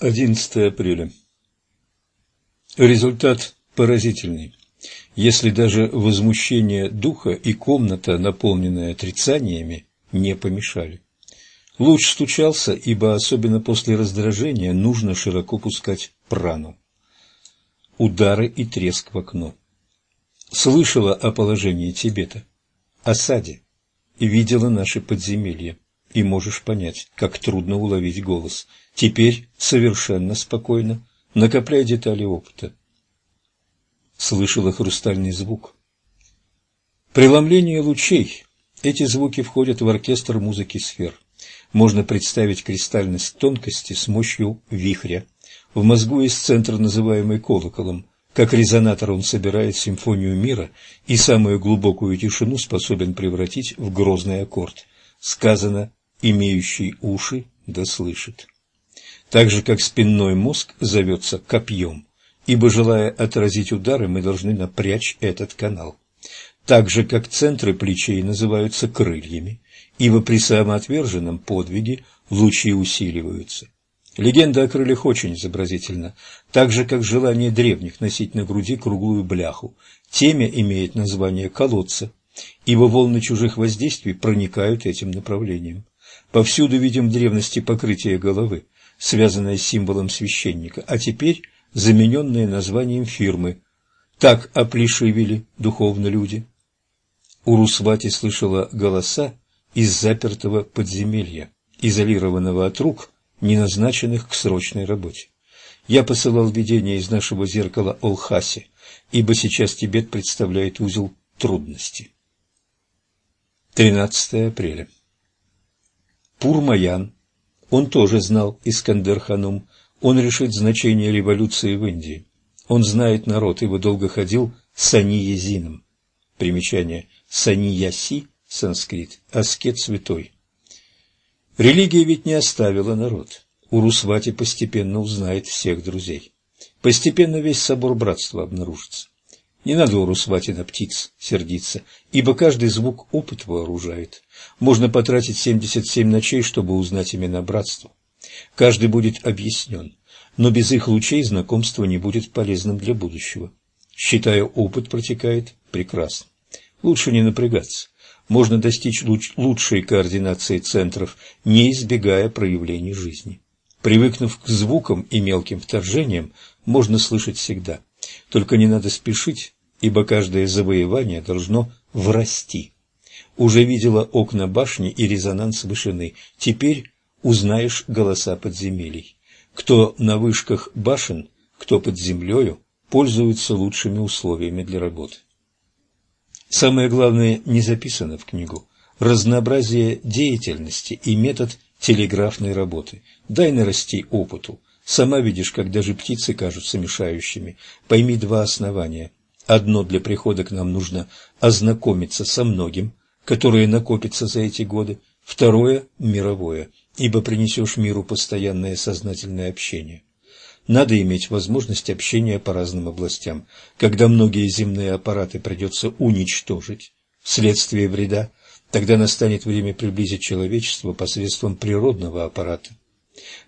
11 апреля. Результат поразительный. Если даже возмущение духа и комната, наполненная отрицаниями, не помешали. Луч стучался, ибо особенно после раздражения нужно широко пускать прану. Удары и треск в окно. Слышала о положении Тибета, осаде, и видела наши подземелья и можешь понять, как трудно уловить голос. Теперь совершенно спокойно, накопляй детали опыта. Слышала хрустальный звук. Преломление лучей. Эти звуки входят в оркестр музыки сфер. Можно представить кристальность тонкости с мощью вихря. В мозгу есть центр, называемый колоколом. Как резонатор он собирает симфонию мира и самую глубокую тишину способен превратить в грозный аккорд. Сказано имеющий уши да слышит. Так же, как спинной мозг зовется копьем, ибо, желая отразить удары, мы должны напрячь этот канал. Так же, как центры плечей называются крыльями, ибо при самоотверженном подвиге лучи усиливаются. Легенда о крыльях очень изобразительна, так же, как желание древних носить на груди круглую бляху. Темя имеет название колодца, ибо волны чужих воздействий проникают этим направлением. Повсюду видим в древности покрытие головы, связанное с символом священника, а теперь замененное названием фирмы. Так оплешивели духовно люди. Урусвати слышала голоса из запертого подземелья, изолированного от рук, не назначенных к срочной работе. Я посылал видение из нашего зеркала Олхаси, ибо сейчас Тибет представляет узел трудностей. 13 апреля. Пурмаян. Он тоже знал Искандер-ханум. Он решит значение революции в Индии. Он знает народ, ибо долго ходил саниезином. Примечание. Санияси, санскрит, аскет святой. Религия ведь не оставила народ. Урусвати постепенно узнает всех друзей. Постепенно весь собор братства обнаружится. Не надо урусвать и на птиц сердиться, ибо каждый звук опыт вооружает. Можно потратить семьдесят семь ночей, чтобы узнать имена братства. Каждый будет объяснен, но без их лучей знакомство не будет полезным для будущего. Считаю, опыт протекает прекрасно. Лучше не напрягаться. Можно достичь луч лучшей координации центров, не избегая проявлений жизни. Привыкнув к звукам и мелким вторжениям, можно слышать всегда – только не надо спешить, ибо каждое завоевание должно врасти. Уже видела окна башни и резонанс вышины. Теперь узнаешь голоса подземелий. Кто на вышках башен, кто под землею, пользуются лучшими условиями для работы. Самое главное не записано в книгу. Разнообразие деятельности и метод телеграфной работы. Дай нарасти опыту. Сама видишь, как даже птицы кажутся мешающими. Пойми два основания. Одно для прихода к нам нужно ознакомиться со многим, которое накопится за эти годы. Второе – мировое, ибо принесешь миру постоянное сознательное общение. Надо иметь возможность общения по разным областям. Когда многие земные аппараты придется уничтожить вследствие вреда, тогда настанет время приблизить человечество посредством природного аппарата.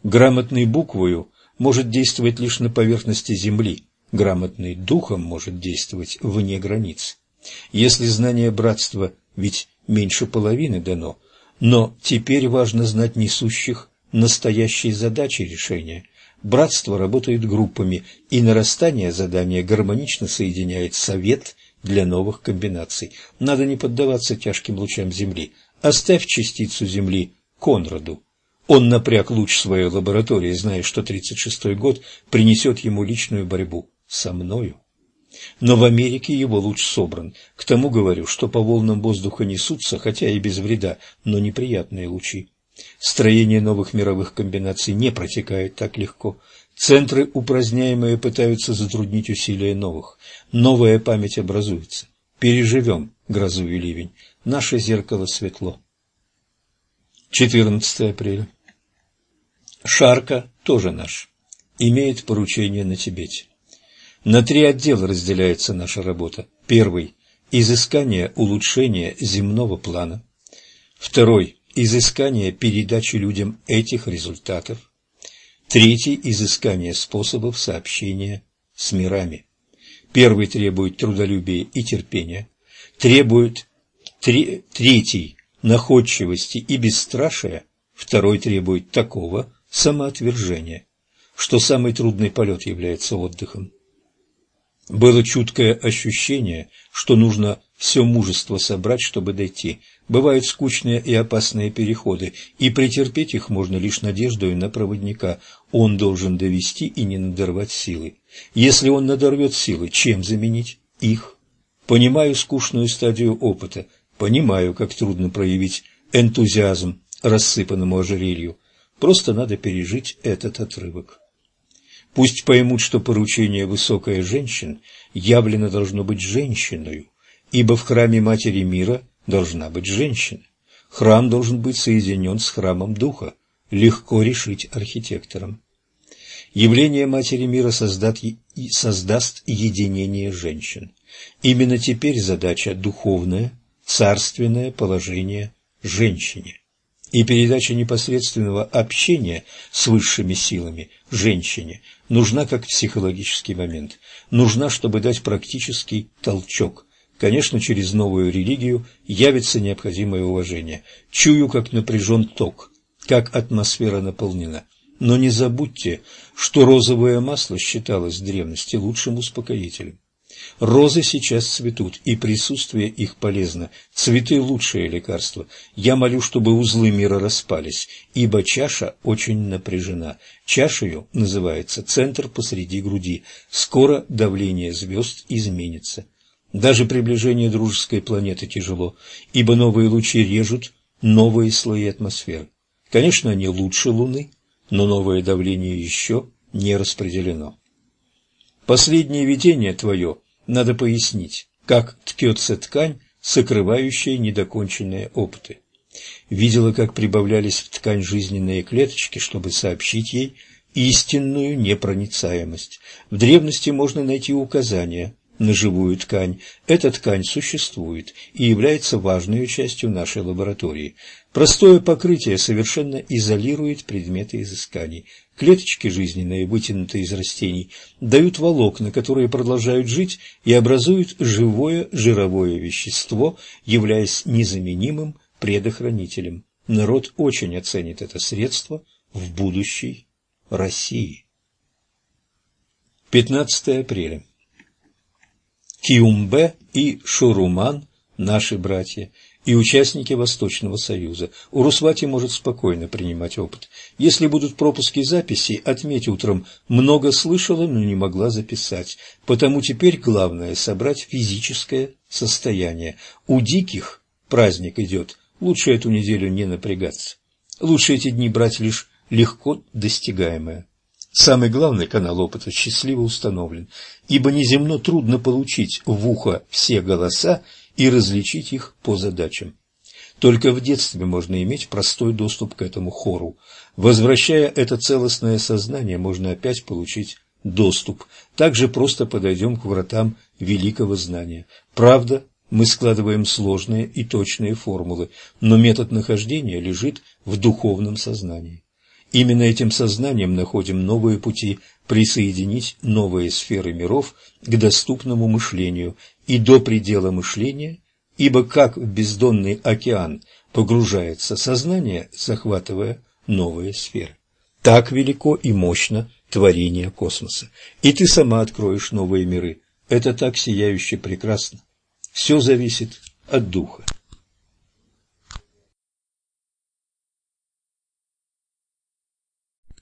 Грамотный буквою может действовать лишь на поверхности Земли, грамотный духом может действовать вне границ. Если знание братства ведь меньше половины дано, но теперь важно знать несущих настоящей задачи решения. Братство работает группами, и нарастание задания гармонично соединяет совет для новых комбинаций. Надо не поддаваться тяжким лучам Земли. Оставь частицу Земли Конраду, он напряг луч своей лаборатории, зная, что 36-й год принесет ему личную борьбу со мною. Но в Америке его луч собран. К тому говорю, что по волнам воздуха несутся, хотя и без вреда, но неприятные лучи. Строение новых мировых комбинаций не протекает так легко. Центры, упраздняемые, пытаются затруднить усилия новых. Новая память образуется. Переживем грозу и ливень. Наше зеркало светло. 14 апреля. Шарка тоже наш. Имеет поручение на Тибете. На три отдела разделяется наша работа. Первый – изыскание улучшения земного плана. Второй – изыскание передачи людям этих результатов. Третий – изыскание способов сообщения с мирами. Первый требует трудолюбия и терпения, требует тре, третий – находчивости и бесстрашия, второй требует такого самоотвержения, что самый трудный полет является отдыхом. Было чуткое ощущение, что нужно все мужество собрать, чтобы дойти. Бывают скучные и опасные переходы, и претерпеть их можно лишь надеждой на проводника. Он должен довести и не надорвать силы. Если он надорвет силы, чем заменить их? Понимаю скучную стадию опыта, понимаю, как трудно проявить энтузиазм рассыпанному ожерелью. Просто надо пережить этот отрывок. Пусть поймут, что поручение высокая женщин явлено должно быть женщиной, ибо в храме Матери Мира должна быть женщина. Храм должен быть соединен с храмом Духа, легко решить архитекторам. Явление Матери Мира создаст, создаст единение женщин. Именно теперь задача духовное, царственное положение женщине и передача непосредственного общения с высшими силами женщине нужна как психологический момент, нужна, чтобы дать практический толчок. Конечно, через новую религию явится необходимое уважение. Чую, как напряжен ток, как атмосфера наполнена. Но не забудьте, что розовое масло считалось в древности лучшим успокоителем. Розы сейчас цветут, и присутствие их полезно. Цветы – лучшее лекарство. Я молю, чтобы узлы мира распались, ибо чаша очень напряжена. Чашею называется центр посреди груди. Скоро давление звезд изменится. Даже приближение дружеской планеты тяжело, ибо новые лучи режут новые слои атмосферы. Конечно, они лучше Луны, но новое давление еще не распределено. Последнее видение твое надо пояснить, как ткется ткань, сокрывающая недоконченные опыты. Видела, как прибавлялись в ткань жизненные клеточки, чтобы сообщить ей истинную непроницаемость. В древности можно найти указания на живую ткань. Эта ткань существует и является важной частью нашей лаборатории. Простое покрытие совершенно изолирует предметы изысканий. Клеточки жизненные, вытянутые из растений, дают волокна, которые продолжают жить и образуют живое жировое вещество, являясь незаменимым предохранителем. Народ очень оценит это средство в будущей России. 15 апреля. Киумбе и Шуруман – наши братья – и участники Восточного Союза. Урусвати может спокойно принимать опыт. Если будут пропуски записей, отметь утром «много слышала, но не могла записать». Потому теперь главное – собрать физическое состояние. У диких праздник идет, лучше эту неделю не напрягаться. Лучше эти дни брать лишь легко достигаемое. Самый главный канал опыта счастливо установлен, ибо неземно трудно получить в ухо все голоса и различить их по задачам. Только в детстве можно иметь простой доступ к этому хору. Возвращая это целостное сознание, можно опять получить доступ. Также просто подойдем к вратам великого знания. Правда, мы складываем сложные и точные формулы, но метод нахождения лежит в духовном сознании. Именно этим сознанием находим новые пути присоединить новые сферы миров к доступному мышлению и до предела мышления, ибо как в бездонный океан погружается сознание, захватывая новые сферы. Так велико и мощно творение космоса. И ты сама откроешь новые миры. Это так сияюще прекрасно. Все зависит от духа.